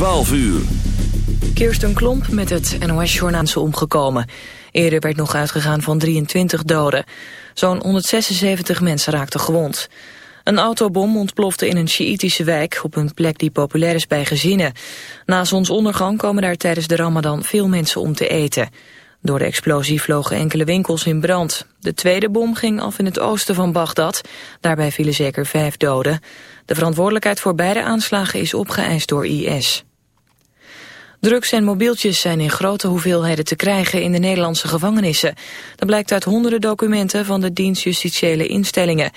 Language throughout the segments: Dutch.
12 uur. Kirsten Klomp met het NOS-journaal omgekomen. Eerder werd nog uitgegaan van 23 doden. Zo'n 176 mensen raakten gewond. Een autobom ontplofte in een Sjiïtische wijk... op een plek die populair is bij gezinnen. Na zonsondergang komen daar tijdens de ramadan veel mensen om te eten. Door de explosie vlogen enkele winkels in brand. De tweede bom ging af in het oosten van Bagdad. Daarbij vielen zeker vijf doden. De verantwoordelijkheid voor beide aanslagen is opgeëist door IS. Drugs en mobieltjes zijn in grote hoeveelheden te krijgen in de Nederlandse gevangenissen. Dat blijkt uit honderden documenten van de dienst justitiële instellingen.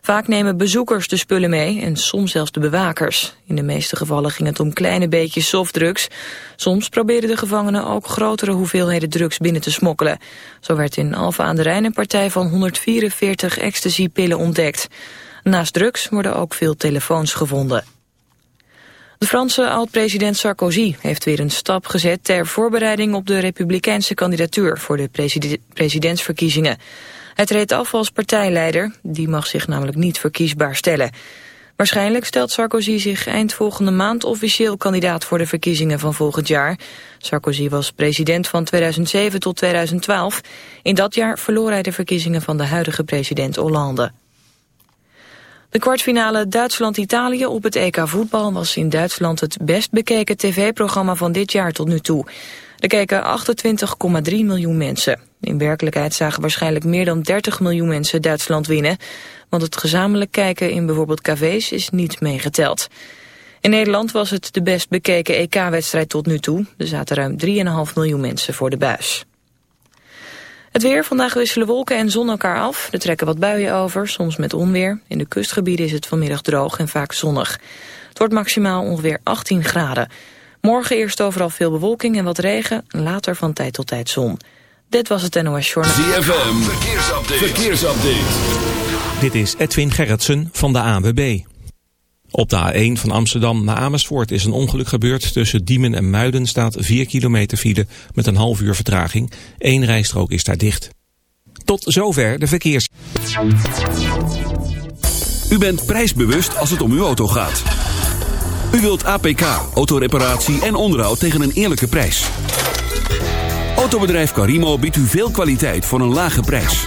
Vaak nemen bezoekers de spullen mee en soms zelfs de bewakers. In de meeste gevallen ging het om kleine beetjes softdrugs. Soms probeerden de gevangenen ook grotere hoeveelheden drugs binnen te smokkelen. Zo werd in Alphen aan de Rijn een partij van 144 ecstasy-pillen ontdekt. Naast drugs worden ook veel telefoons gevonden. De Franse oud-president Sarkozy heeft weer een stap gezet ter voorbereiding op de republikeinse kandidatuur voor de presidentsverkiezingen. Hij treedt af als partijleider, die mag zich namelijk niet verkiesbaar stellen. Waarschijnlijk stelt Sarkozy zich eind volgende maand officieel kandidaat voor de verkiezingen van volgend jaar. Sarkozy was president van 2007 tot 2012. In dat jaar verloor hij de verkiezingen van de huidige president Hollande. De kwartfinale Duitsland-Italië op het EK voetbal was in Duitsland het best bekeken tv-programma van dit jaar tot nu toe. Er keken 28,3 miljoen mensen. In werkelijkheid zagen waarschijnlijk meer dan 30 miljoen mensen Duitsland winnen, want het gezamenlijk kijken in bijvoorbeeld cafés is niet meegeteld. In Nederland was het de best bekeken EK-wedstrijd tot nu toe. Er zaten ruim 3,5 miljoen mensen voor de buis. Het weer, vandaag wisselen wolken en zon elkaar af. Er trekken wat buien over, soms met onweer. In de kustgebieden is het vanmiddag droog en vaak zonnig. Het wordt maximaal ongeveer 18 graden. Morgen eerst overal veel bewolking en wat regen, later van tijd tot tijd zon. Dit was het NOS Journal. ZFM, verkeersupdate. verkeersupdate. Dit is Edwin Gerritsen van de AWB. Op de A1 van Amsterdam naar Amersfoort is een ongeluk gebeurd. Tussen Diemen en Muiden staat 4 kilometer file met een half uur vertraging. Eén rijstrook is daar dicht. Tot zover de verkeers. U bent prijsbewust als het om uw auto gaat. U wilt APK, autoreparatie en onderhoud tegen een eerlijke prijs. Autobedrijf Carimo biedt u veel kwaliteit voor een lage prijs.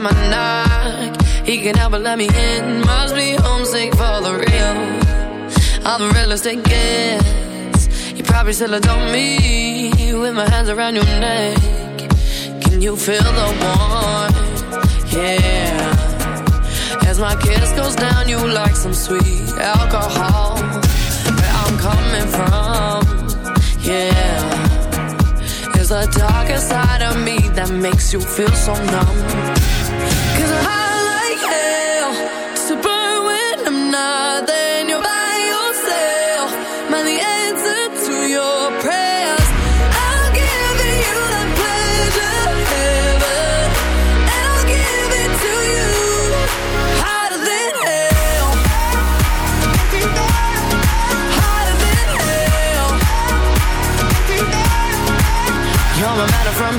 Time I knock, he can help but let me in. Must be homesick for the real. I'm the realest it gets. You probably still adore me with my hands around your neck. Can you feel the warmth? Yeah. As my kiss goes down, you like some sweet alcohol. Where I'm coming from, yeah. The darkest side of me that makes you feel so numb.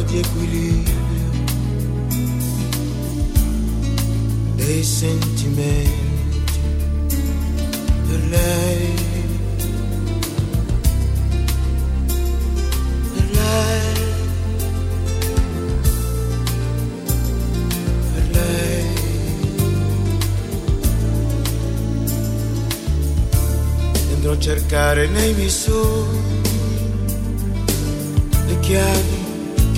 di equilibrio dei sentimenti per lei. Per lei. Per cercare nei miei sogni le chiavi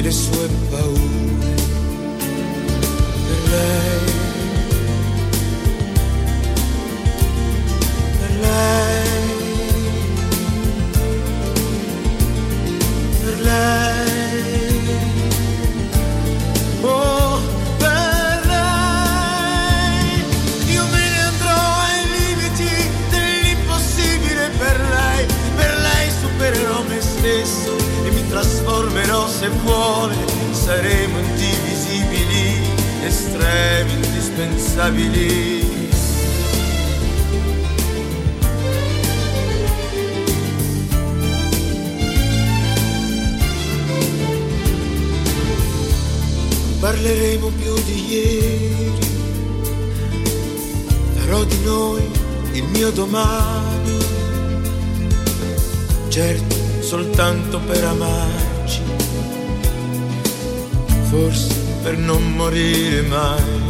delle sue paure. Per lei indispensabili. Parleremo più di ieri, farò di noi il mio domani, certo soltanto per amarci, forse per non morire mai,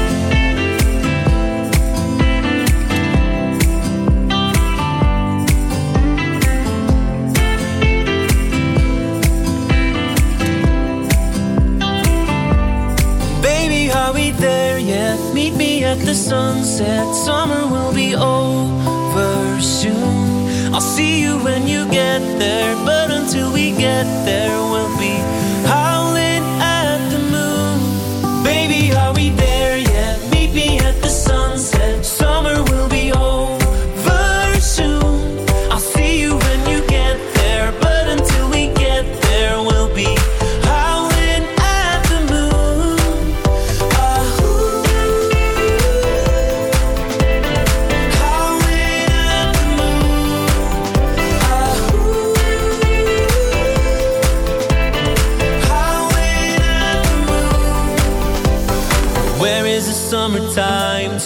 sunset summer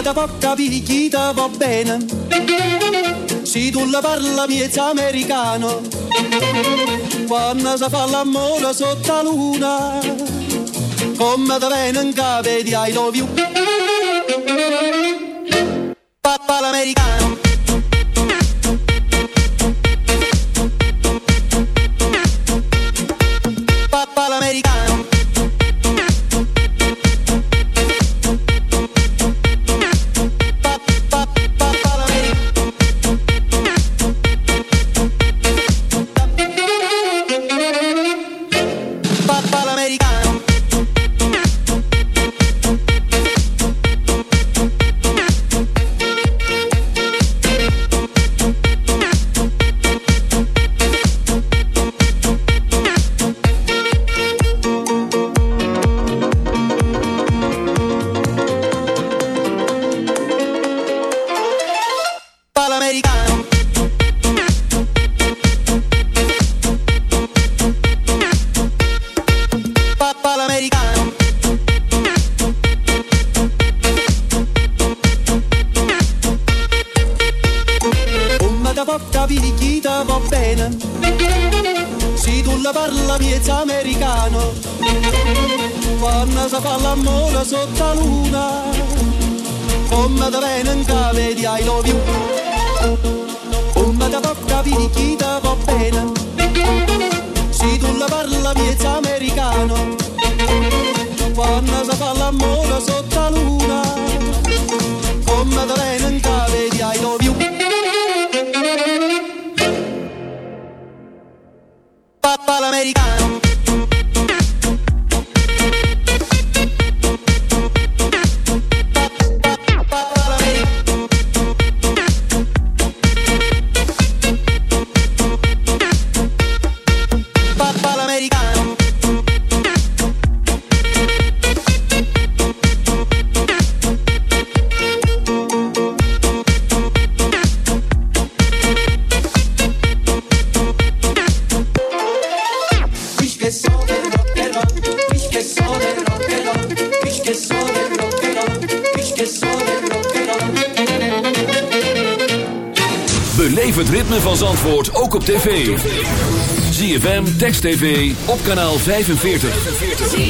parla da porca picchita va bene. Se tu la parla miezza americano, quando si fa l'amore sotto la luna, come da venen capo di I love you. TV op kanaal 45.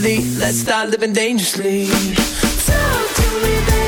Let's start living dangerously. Talk to me, baby.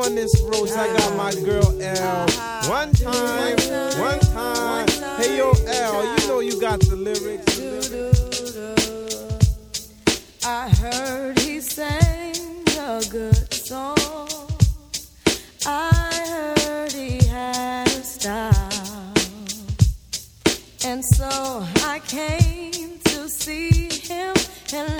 on this roast, I got my girl L. Uh-huh. One time, one time. Hey yo, L, you know you got the lyrics. I heard he sang a good song. I heard he had a style. And so I came to see him and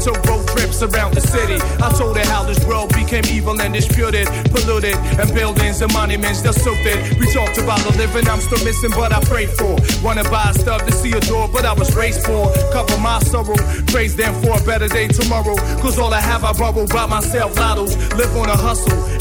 took road trips around the city. I told her how this world became evil and disputed, polluted, and buildings and monuments they're silted. We talked about the living I'm still missing, but I prayed for. Wanna buy stuff to see a door, but I was raised for. Cover my sorrow, praise them for a better day tomorrow. Cause all I have I borrow by myself, lottos. Live on a hustle,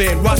moving. Watch